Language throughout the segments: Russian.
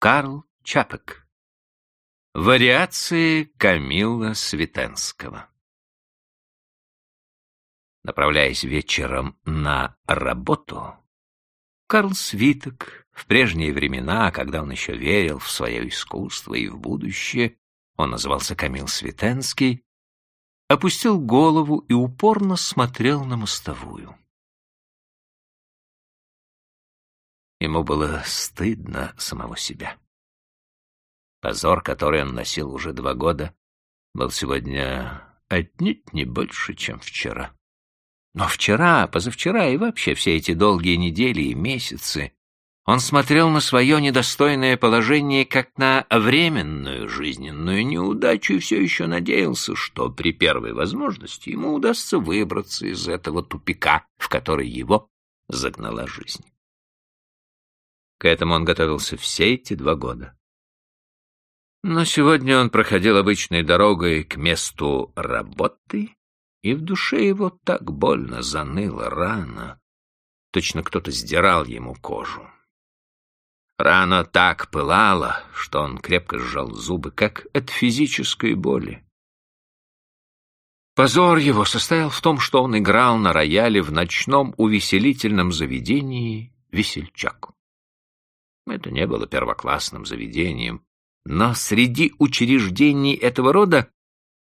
Карл Чапек. Вариации Камилла Светенского. Направляясь вечером на работу, Карл Свиток в прежние времена, когда он еще верил в свое искусство и в будущее, он назывался Камил Светенский, опустил голову и упорно смотрел на мостовую. Ему было стыдно самого себя. Позор, который он носил уже два года, был сегодня отнюдь не больше, чем вчера. Но вчера, позавчера и вообще все эти долгие недели и месяцы он смотрел на свое недостойное положение как на временную жизненную неудачу и все еще надеялся, что при первой возможности ему удастся выбраться из этого тупика, в который его загнала жизнь. К этому он готовился все эти два года. Но сегодня он проходил обычной дорогой к месту работы, и в душе его так больно заныло рана. Точно кто-то сдирал ему кожу. Рана так пылала, что он крепко сжал зубы, как от физической боли. Позор его состоял в том, что он играл на рояле в ночном увеселительном заведении «Весельчак». Это не было первоклассным заведением, но среди учреждений этого рода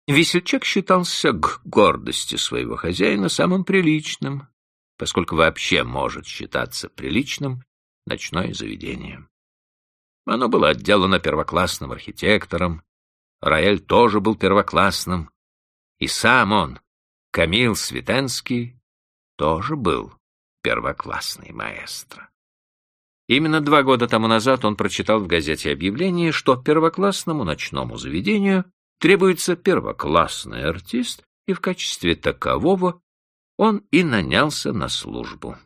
весельчак считался к гордости своего хозяина самым приличным, поскольку вообще может считаться приличным ночное заведение. Оно было отделано первоклассным архитектором, рояль тоже был первоклассным, и сам он, Камил Светенский, тоже был первоклассный маэстро. Именно два года тому назад он прочитал в газете объявление, что первоклассному ночному заведению требуется первоклассный артист, и в качестве такового он и нанялся на службу.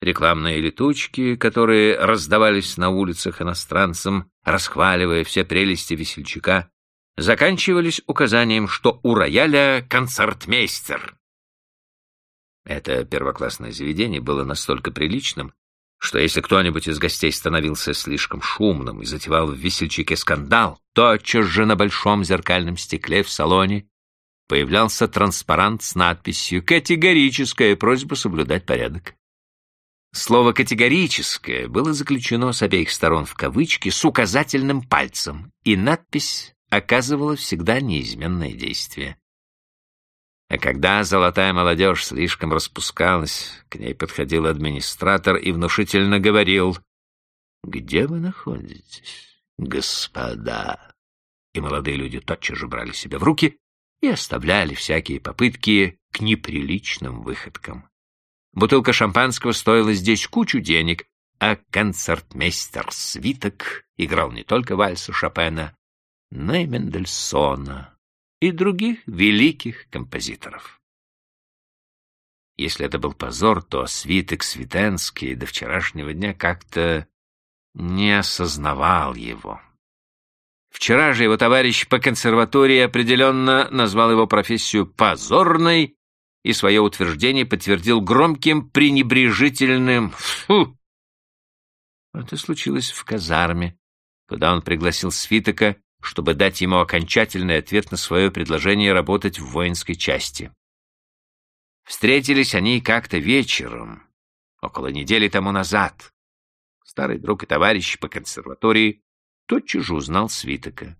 Рекламные летучки, которые раздавались на улицах иностранцам, расхваливая все прелести весельчака, заканчивались указанием, что у рояля концертмейстер. Это первоклассное заведение было настолько приличным, что если кто-нибудь из гостей становился слишком шумным и затевал в весельчаке скандал, тотчас же на большом зеркальном стекле в салоне появлялся транспарант с надписью «Категорическая просьба соблюдать порядок». Слово «категорическое» было заключено с обеих сторон в кавычки с указательным пальцем, и надпись оказывала всегда неизменное действие. А когда золотая молодежь слишком распускалась, к ней подходил администратор и внушительно говорил, «Где вы находитесь, господа?» И молодые люди тотчас же брали себя в руки и оставляли всякие попытки к неприличным выходкам. Бутылка шампанского стоила здесь кучу денег, а концертмейстер Свиток играл не только вальсы Шопена, но и Мендельсона, и других великих композиторов. Если это был позор, то свиток Свитенский до вчерашнего дня как-то не осознавал его. Вчера же его товарищ по консерватории определенно назвал его профессию позорной и свое утверждение подтвердил громким пренебрежительным «фу». Это случилось в казарме, куда он пригласил Свитока чтобы дать ему окончательный ответ на свое предложение работать в воинской части. Встретились они как-то вечером, около недели тому назад. Старый друг и товарищ по консерватории тотчас же узнал Свитока.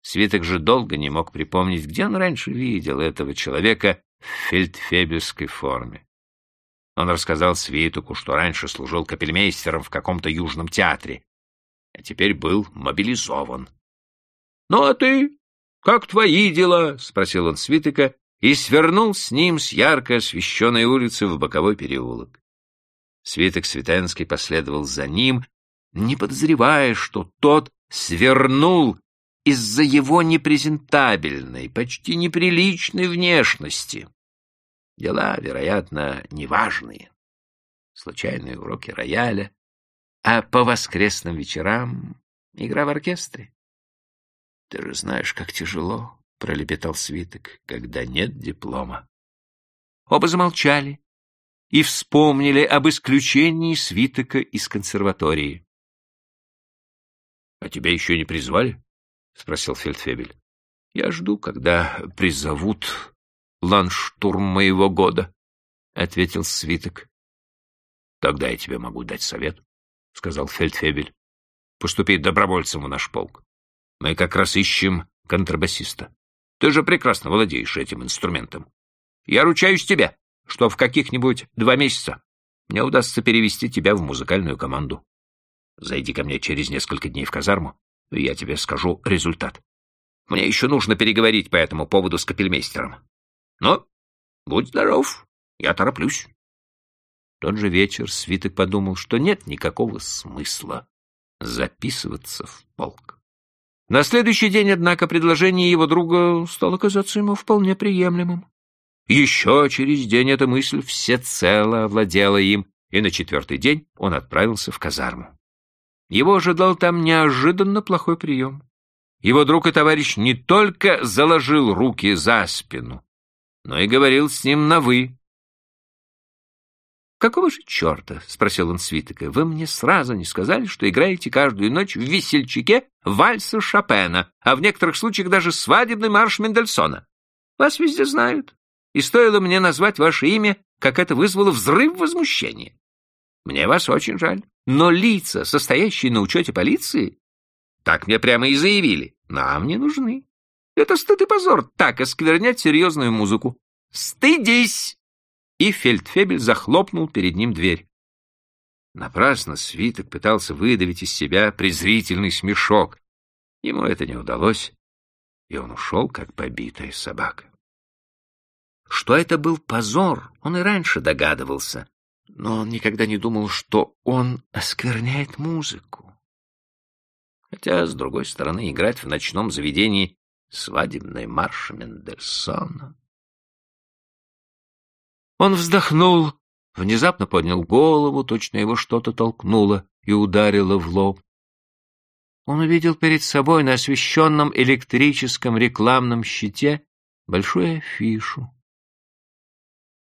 Свиток же долго не мог припомнить, где он раньше видел этого человека в фельдфебельской форме. Он рассказал Свитоку, что раньше служил капельмейстером в каком-то южном театре, а теперь был мобилизован. «Ну а ты? Как твои дела?» — спросил он Свитыка и свернул с ним с ярко освещенной улицы в боковой переулок. Свиток Светенский последовал за ним, не подозревая, что тот свернул из-за его непрезентабельной, почти неприличной внешности. Дела, вероятно, неважные. Случайные уроки рояля, а по воскресным вечерам игра в оркестре. Ты же знаешь, как тяжело, — пролепетал свиток, — когда нет диплома. Оба замолчали и вспомнили об исключении свитока из консерватории. А тебя еще не призвали? — спросил Фельдфебель. — Я жду, когда призовут ланштурм моего года, — ответил свиток. — Тогда я тебе могу дать совет, — сказал Фельдфебель. — Поступи добровольцем в наш полк. Мы как раз ищем контрабасиста. Ты же прекрасно владеешь этим инструментом. Я ручаюсь тебе, что в каких-нибудь два месяца мне удастся перевести тебя в музыкальную команду. Зайди ко мне через несколько дней в казарму, и я тебе скажу результат. Мне еще нужно переговорить по этому поводу с капельмейстером. Но будь здоров, я тороплюсь. Тот же вечер Свиток подумал, что нет никакого смысла записываться в полк. На следующий день, однако, предложение его друга стало казаться ему вполне приемлемым. Еще через день эта мысль всецело овладела им, и на четвертый день он отправился в казарму. Его ожидал там неожиданно плохой прием. Его друг и товарищ не только заложил руки за спину, но и говорил с ним на «вы». «Какого же черта?» — спросил он Свитока. «Вы мне сразу не сказали, что играете каждую ночь в весельчаке вальса Шопена, а в некоторых случаях даже свадебный марш Мендельсона. Вас везде знают, и стоило мне назвать ваше имя, как это вызвало взрыв возмущения. Мне вас очень жаль. Но лица, состоящие на учете полиции, так мне прямо и заявили, нам не нужны. Это стыд и позор так осквернять серьезную музыку. Стыдись!» И фельдфебель захлопнул перед ним дверь. Напрасно свиток пытался выдавить из себя презрительный смешок. Ему это не удалось, и он ушел, как побитая собака. Что это был позор, он и раньше догадывался но он никогда не думал, что он оскверняет музыку. Хотя, с другой стороны, играть в ночном заведении свадебный марш Мендельсона. Он вздохнул, внезапно поднял голову, точно его что-то толкнуло и ударило в лоб. Он увидел перед собой на освещенном электрическом рекламном щите большую афишу.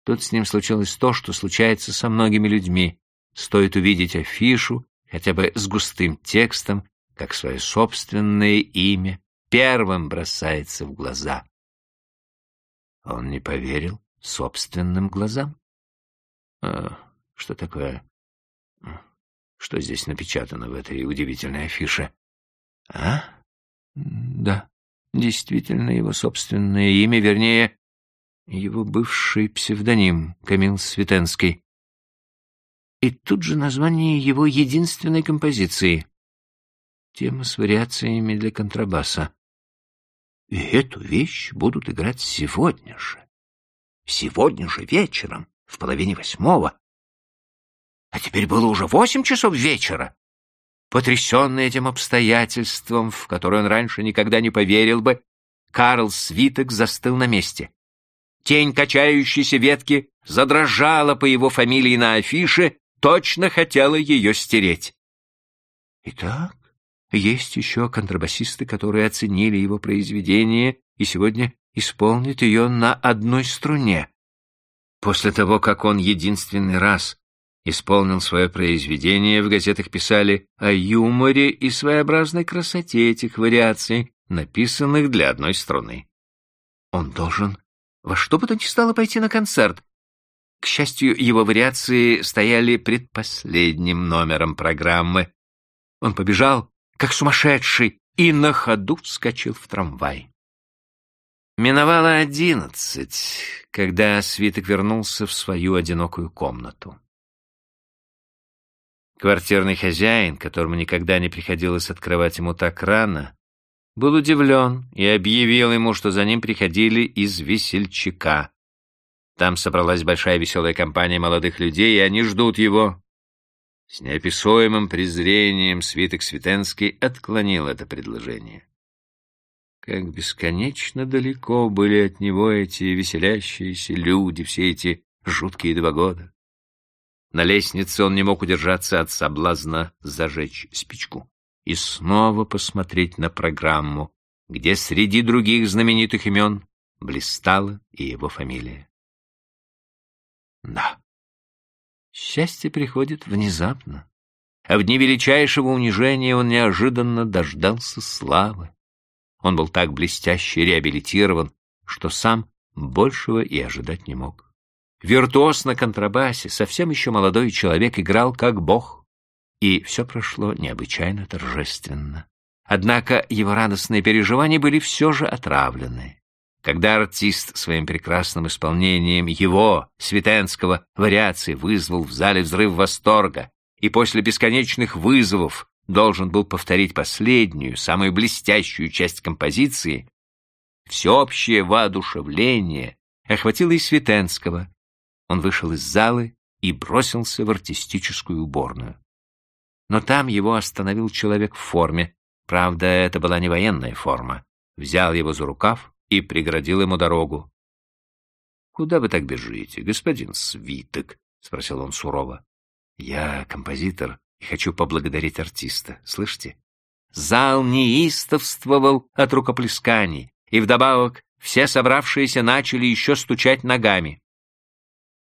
Тут с ним случилось то, что случается со многими людьми. Стоит увидеть афишу, хотя бы с густым текстом, как свое собственное имя, первым бросается в глаза. Он не поверил собственным глазам. А, что такое? Что здесь напечатано в этой удивительной афише? А? Да, действительно его собственное имя, вернее, его бывший псевдоним Камил Светенский. И тут же название его единственной композиции. Тема с вариациями для контрабаса. И эту вещь будут играть сегодня же. Сегодня же вечером, в половине восьмого. А теперь было уже восемь часов вечера. Потрясенный этим обстоятельством, в которое он раньше никогда не поверил бы, Карл Свиток застыл на месте. Тень качающейся ветки задрожала по его фамилии на афише, точно хотела ее стереть. Итак, есть еще контрабасисты, которые оценили его произведение и сегодня исполнят ее на одной струне. После того, как он единственный раз исполнил свое произведение, в газетах писали о юморе и своеобразной красоте этих вариаций, написанных для одной струны. Он должен во что бы то ни стало пойти на концерт. К счастью, его вариации стояли предпоследним номером программы. Он побежал, как сумасшедший, и на ходу вскочил в трамвай. Миновало одиннадцать, когда свиток вернулся в свою одинокую комнату. Квартирный хозяин, которому никогда не приходилось открывать ему так рано, был удивлен и объявил ему, что за ним приходили из весельчака. Там собралась большая веселая компания молодых людей, и они ждут его. С неописуемым презрением свиток Светенский отклонил это предложение. Как бесконечно далеко были от него эти веселящиеся люди, все эти жуткие два года. На лестнице он не мог удержаться от соблазна зажечь спичку и снова посмотреть на программу, где среди других знаменитых имен блистала и его фамилия. Да, счастье приходит внезапно, а в дни величайшего унижения он неожиданно дождался славы. Он был так блестяще реабилитирован, что сам большего и ожидать не мог. Виртуоз на контрабасе, совсем еще молодой человек, играл как бог, и все прошло необычайно торжественно. Однако его радостные переживания были все же отравлены. Когда артист своим прекрасным исполнением его, Светенского, вариации вызвал в зале взрыв восторга, и после бесконечных вызовов должен был повторить последнюю, самую блестящую часть композиции, всеобщее воодушевление охватило и Светенского. Он вышел из залы и бросился в артистическую уборную. Но там его остановил человек в форме, правда, это была не военная форма, взял его за рукав и преградил ему дорогу. — Куда вы так бежите, господин Свиток? — спросил он сурово. — Я композитор хочу поблагодарить артиста, слышите? Зал неистовствовал от рукоплесканий, и вдобавок все собравшиеся начали еще стучать ногами.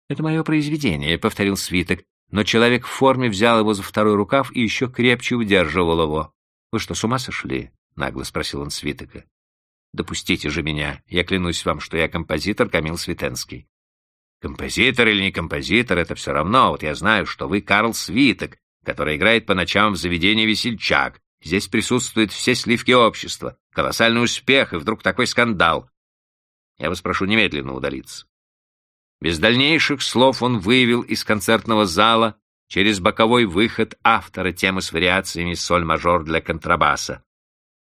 «Это мое произведение», — повторил свиток, но человек в форме взял его за второй рукав и еще крепче удерживал его. «Вы что, с ума сошли?» — нагло спросил он свитока. Допустите же меня, я клянусь вам, что я композитор Камил Светенский. Композитор или не композитор, это все равно. Вот я знаю, что вы Карл Свиток, который играет по ночам в заведении «Весельчак». Здесь присутствуют все сливки общества. Колоссальный успех, и вдруг такой скандал. Я вас прошу немедленно удалиться. Без дальнейших слов он вывел из концертного зала через боковой выход автора темы с вариациями соль-мажор для контрабаса.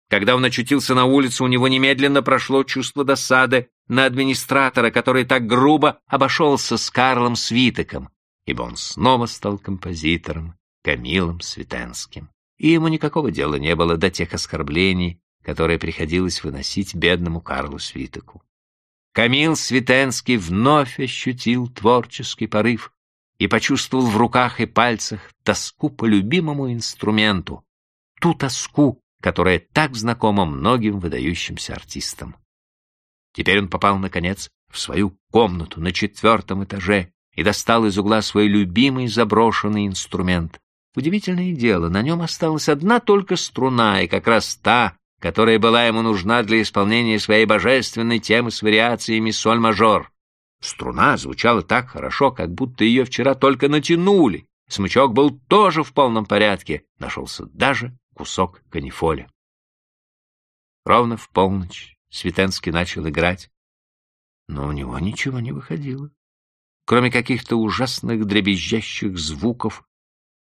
Когда он очутился на улице, у него немедленно прошло чувство досады на администратора, который так грубо обошелся с Карлом Свитоком, ибо он снова стал композитором Камилом Светенским. И ему никакого дела не было до тех оскорблений, которые приходилось выносить бедному Карлу Свитоку. Камил Светенский вновь ощутил творческий порыв и почувствовал в руках и пальцах тоску по любимому инструменту, ту тоску, которая так знакома многим выдающимся артистам. Теперь он попал, наконец, в свою комнату на четвертом этаже и достал из угла свой любимый заброшенный инструмент. Удивительное дело, на нем осталась одна только струна, и как раз та, которая была ему нужна для исполнения своей божественной темы с вариациями соль-мажор. Струна звучала так хорошо, как будто ее вчера только натянули. Смычок был тоже в полном порядке. Нашелся даже кусок канифоля. Ровно в полночь Светенский начал играть, но у него ничего не выходило. Кроме каких-то ужасных дребезжащих звуков,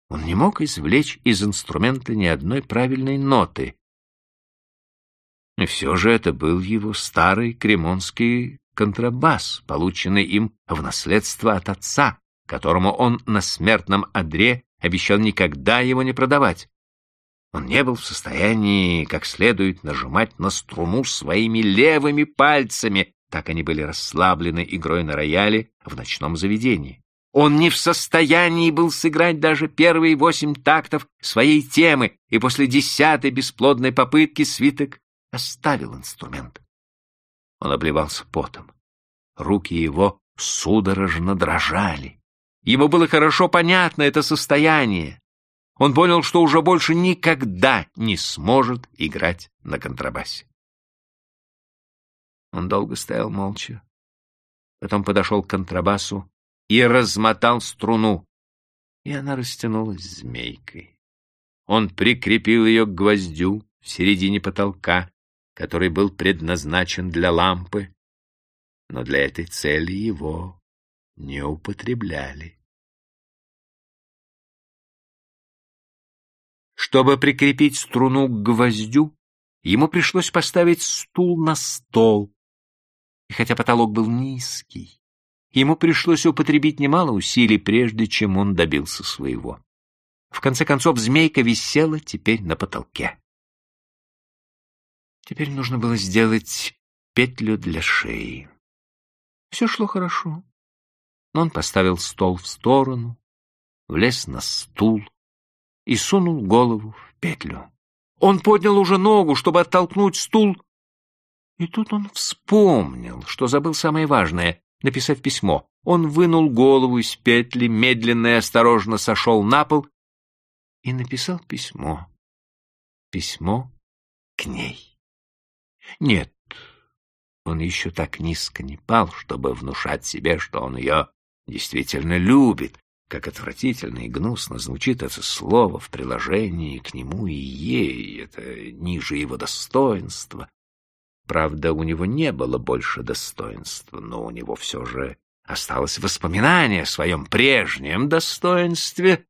он не мог извлечь из инструмента ни одной правильной ноты. И все же это был его старый кремонский контрабас, полученный им в наследство от отца, которому он на смертном одре обещал никогда его не продавать. Он не был в состоянии как следует нажимать на струну своими левыми пальцами, так они были расслаблены игрой на рояле в ночном заведении. Он не в состоянии был сыграть даже первые восемь тактов своей темы, и после десятой бесплодной попытки свиток оставил инструмент. Он обливался потом. Руки его судорожно дрожали. Ему было хорошо понятно это состояние. Он понял, что уже больше никогда не сможет играть на контрабасе. Он долго стоял молча. Потом подошел к контрабасу и размотал струну, и она растянулась змейкой. Он прикрепил ее к гвоздю в середине потолка, который был предназначен для лампы, но для этой цели его не употребляли. Чтобы прикрепить струну к гвоздю, ему пришлось поставить стул на стол. И хотя потолок был низкий, ему пришлось употребить немало усилий, прежде чем он добился своего. В конце концов, змейка висела теперь на потолке. Теперь нужно было сделать петлю для шеи. Все шло хорошо. Но он поставил стол в сторону, влез на стул, и сунул голову в петлю. Он поднял уже ногу, чтобы оттолкнуть стул, и тут он вспомнил, что забыл самое важное — написать письмо. Он вынул голову из петли, медленно и осторожно сошел на пол и написал письмо. Письмо к ней. Нет, он еще так низко не пал, чтобы внушать себе, что он ее действительно любит. Как отвратительно и гнусно звучит это слово в приложении к нему и ей, это ниже его достоинства. Правда, у него не было больше достоинства, но у него все же осталось воспоминание о своем прежнем достоинстве.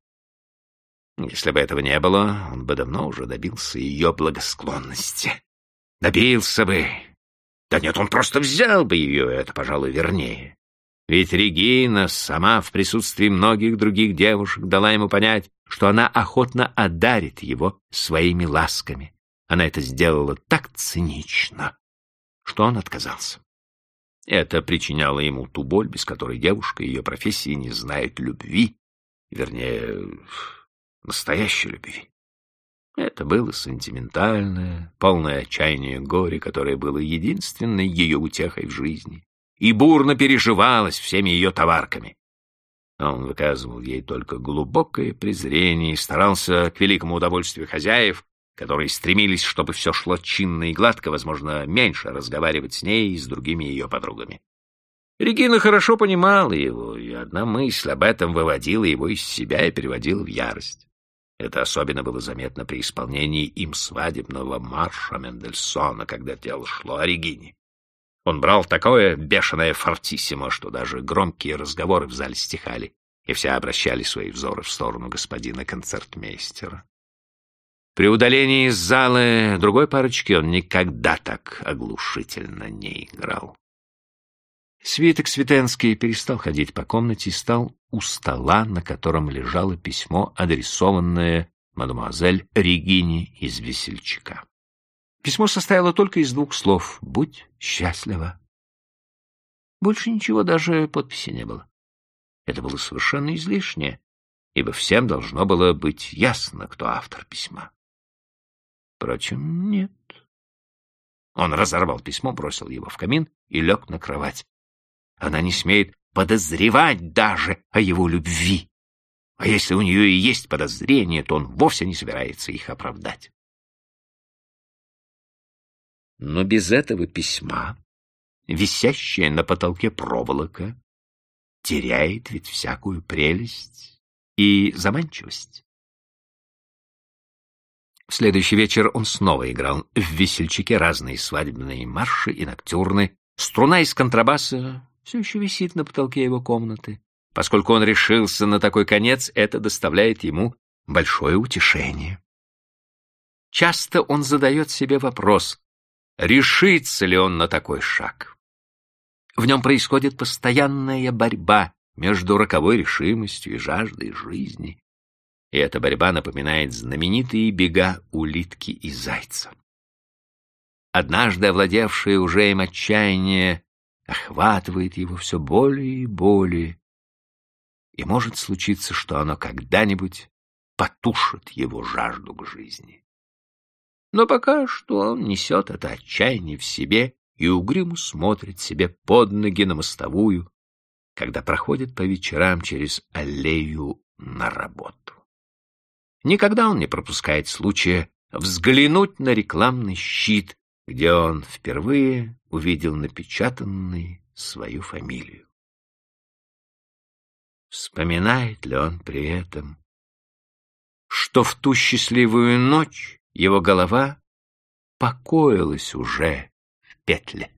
Если бы этого не было, он бы давно уже добился ее благосклонности. Добился бы, да нет, он просто взял бы ее, это, пожалуй, вернее. Ведь Регина сама в присутствии многих других девушек дала ему понять, что она охотно одарит его своими ласками. Она это сделала так цинично, что он отказался. Это причиняло ему ту боль, без которой девушка ее профессии не знает любви, вернее, настоящей любви. Это было сентиментальное, полное отчаяние горе, которое было единственной ее утехой в жизни, и бурно переживалось всеми ее товарками. Он выказывал ей только глубокое презрение и старался к великому удовольствию хозяев, которые стремились, чтобы все шло чинно и гладко, возможно, меньше разговаривать с ней и с другими ее подругами. Регина хорошо понимала его, и одна мысль об этом выводила его из себя и переводила в ярость. Это особенно было заметно при исполнении им свадебного марша Мендельсона, когда дело шло о Регине. Он брал такое бешеное фортиссимо, что даже громкие разговоры в зале стихали, и все обращали свои взоры в сторону господина концертмейстера. При удалении из зала другой парочки он никогда так оглушительно не играл. Свиток Светенский перестал ходить по комнате и стал у стола, на котором лежало письмо, адресованное мадемуазель Регине из Весельчака. Письмо состояло только из двух слов «Будь счастлива». Больше ничего, даже подписи не было. Это было совершенно излишнее, ибо всем должно было быть ясно, кто автор письма. Впрочем, нет. Он разорвал письмо, бросил его в камин и лег на кровать. Она не смеет подозревать даже о его любви. А если у нее и есть подозрения, то он вовсе не собирается их оправдать. Но без этого письма, висящая на потолке проволока, теряет ведь всякую прелесть и заманчивость. В следующий вечер он снова играл в весельчаке разные свадебные марши и ноктюрны. Струна из контрабаса все еще висит на потолке его комнаты. Поскольку он решился на такой конец, это доставляет ему большое утешение. Часто он задает себе вопрос, решится ли он на такой шаг. В нем происходит постоянная борьба между роковой решимостью и жаждой жизни. И эта борьба напоминает знаменитые бега улитки и зайца. Однажды овладевшее уже им отчаяние охватывает его все более и более, и может случиться, что оно когда-нибудь потушит его жажду к жизни. Но пока что он несет это отчаяние в себе и угрюмо смотрит себе под ноги на мостовую, когда проходит по вечерам через аллею на работу. Никогда он не пропускает случая взглянуть на рекламный щит, где он впервые увидел напечатанной свою фамилию. Вспоминает ли он при этом, что в ту счастливую ночь его голова покоилась уже в петле?